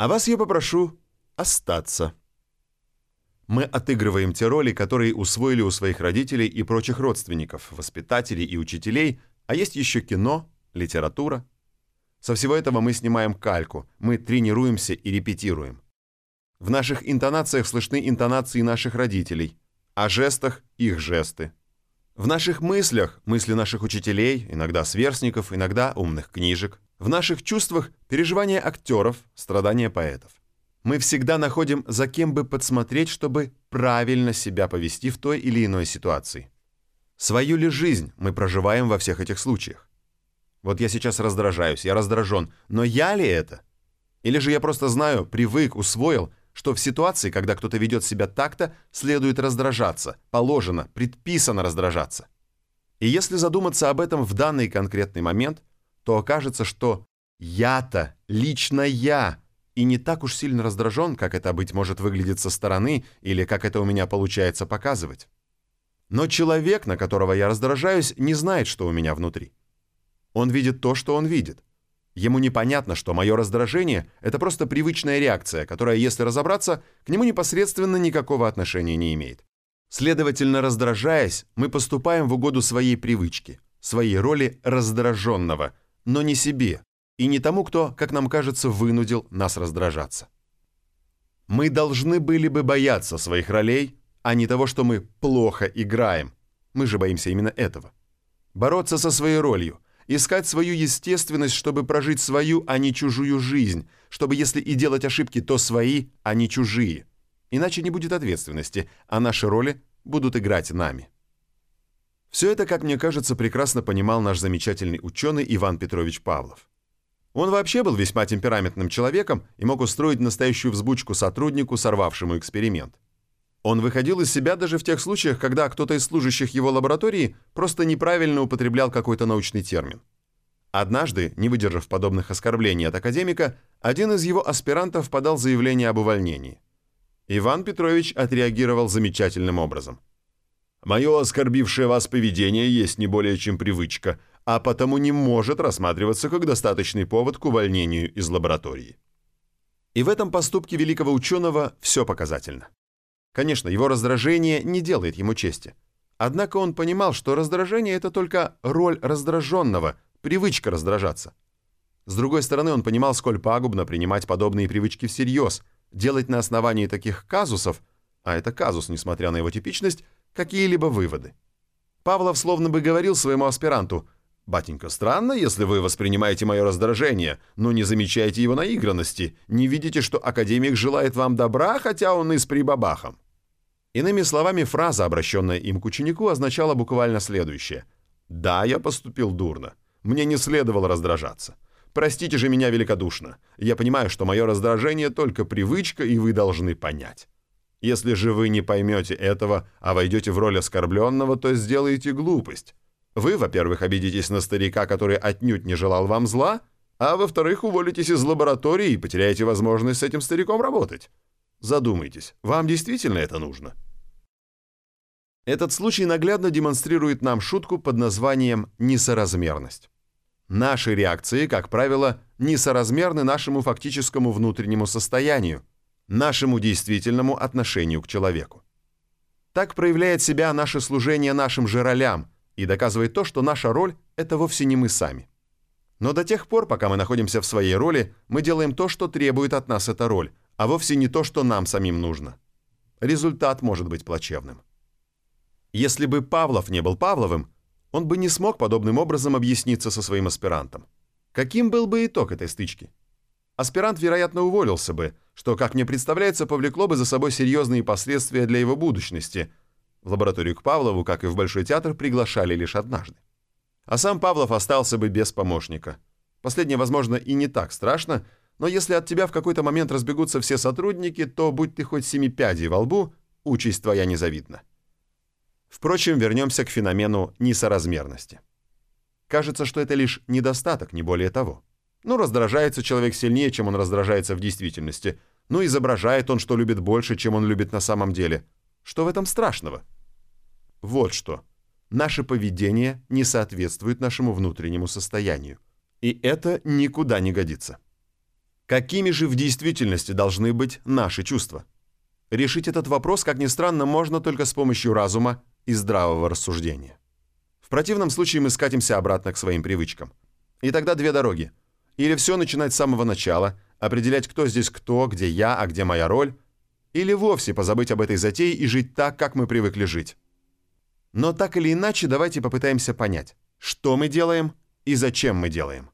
А вас я попрошу остаться. Мы отыгрываем те роли, которые усвоили у своих родителей и прочих родственников, воспитателей и учителей, а есть еще кино, литература. Со всего этого мы снимаем кальку, мы тренируемся и репетируем. В наших интонациях слышны интонации наших родителей, о жестах – их жесты. В наших мыслях – мысли наших учителей, иногда сверстников, иногда умных книжек. В наших чувствах – переживания актеров, страдания поэтов. Мы всегда находим, за кем бы подсмотреть, чтобы правильно себя повести в той или иной ситуации. Свою ли жизнь мы проживаем во всех этих случаях? Вот я сейчас раздражаюсь, я раздражен, но я ли это? Или же я просто знаю, привык, усвоил, что в ситуации, когда кто-то ведет себя так-то, следует раздражаться, положено, предписано раздражаться. И если задуматься об этом в данный конкретный момент, то окажется, что я-то, лично я, и не так уж сильно раздражен, как это, быть может, выглядит со стороны или как это у меня получается показывать. Но человек, на которого я раздражаюсь, не знает, что у меня внутри. Он видит то, что он видит. Ему непонятно, что мое раздражение – это просто привычная реакция, которая, если разобраться, к нему непосредственно никакого отношения не имеет. Следовательно, раздражаясь, мы поступаем в угоду своей привычке, своей роли раздраженного, но не себе, и не тому, кто, как нам кажется, вынудил нас раздражаться. Мы должны были бы бояться своих ролей, а не того, что мы плохо играем. Мы же боимся именно этого. Бороться со своей ролью, искать свою естественность, чтобы прожить свою, а не чужую жизнь, чтобы если и делать ошибки, то свои, а не чужие. Иначе не будет ответственности, а наши роли будут играть нами. Все это, как мне кажется, прекрасно понимал наш замечательный ученый Иван Петрович Павлов. Он вообще был весьма темпераментным человеком и мог устроить настоящую взбучку сотруднику, сорвавшему эксперимент. Он выходил из себя даже в тех случаях, когда кто-то из служащих его лаборатории просто неправильно употреблял какой-то научный термин. Однажды, не выдержав подобных оскорблений от академика, один из его аспирантов подал заявление об увольнении. Иван Петрович отреагировал замечательным образом. «Мое оскорбившее вас поведение есть не более чем привычка – а потому не может рассматриваться как достаточный повод к увольнению из лаборатории. И в этом поступке великого ученого все показательно. Конечно, его раздражение не делает ему чести. Однако он понимал, что раздражение – это только роль раздраженного, привычка раздражаться. С другой стороны, он понимал, сколь пагубно принимать подобные привычки всерьез, делать на основании таких казусов, а это казус, несмотря на его типичность, какие-либо выводы. Павлов словно бы говорил своему аспиранту – «Батенька, странно, если вы воспринимаете мое раздражение, но не замечаете его наигранности, не видите, что академик желает вам добра, хотя он и с прибабахом». Иными словами, фраза, обращенная им к ученику, означала буквально следующее. «Да, я поступил дурно. Мне не следовало раздражаться. Простите же меня великодушно. Я понимаю, что мое раздражение только привычка, и вы должны понять. Если же вы не поймете этого, а войдете в роль оскорбленного, то сделаете глупость. Вы, во-первых, обидитесь на старика, который отнюдь не желал вам зла, а во-вторых, уволитесь из лаборатории и потеряете возможность с этим стариком работать. Задумайтесь, вам действительно это нужно? Этот случай наглядно демонстрирует нам шутку под названием «несоразмерность». Наши реакции, как правило, несоразмерны нашему фактическому внутреннему состоянию, нашему действительному отношению к человеку. Так проявляет себя наше служение нашим же ролям – и доказывает то, что наша роль – это вовсе не мы сами. Но до тех пор, пока мы находимся в своей роли, мы делаем то, что требует от нас эта роль, а вовсе не то, что нам самим нужно. Результат может быть плачевным. Если бы Павлов не был Павловым, он бы не смог подобным образом объясниться со своим аспирантом. Каким был бы итог этой стычки? Аспирант, вероятно, уволился бы, что, как мне представляется, повлекло бы за собой серьезные последствия для его будущности – в лабораторию к Павлову, как и в Большой театр, приглашали лишь однажды. А сам Павлов остался бы без помощника. Последнее, возможно, и не так страшно, но если от тебя в какой-то момент разбегутся все сотрудники, то, будь ты хоть семи пядей во лбу, участь твоя незавидна. Впрочем, вернемся к феномену несоразмерности. Кажется, что это лишь недостаток, не более того. Ну, раздражается человек сильнее, чем он раздражается в действительности. Ну, изображает он, что любит больше, чем он любит на самом деле – что в этом страшного? Вот что. Наше поведение не соответствует нашему внутреннему состоянию. И это никуда не годится. Какими же в действительности должны быть наши чувства? Решить этот вопрос, как ни странно, можно только с помощью разума и здравого рассуждения. В противном случае мы скатимся обратно к своим привычкам. И тогда две дороги. Или все начинать с самого начала, определять, кто здесь кто, где я, а где моя роль, или вовсе позабыть об этой затее и жить так, как мы привыкли жить. Но так или иначе, давайте попытаемся понять, что мы делаем и зачем мы делаем.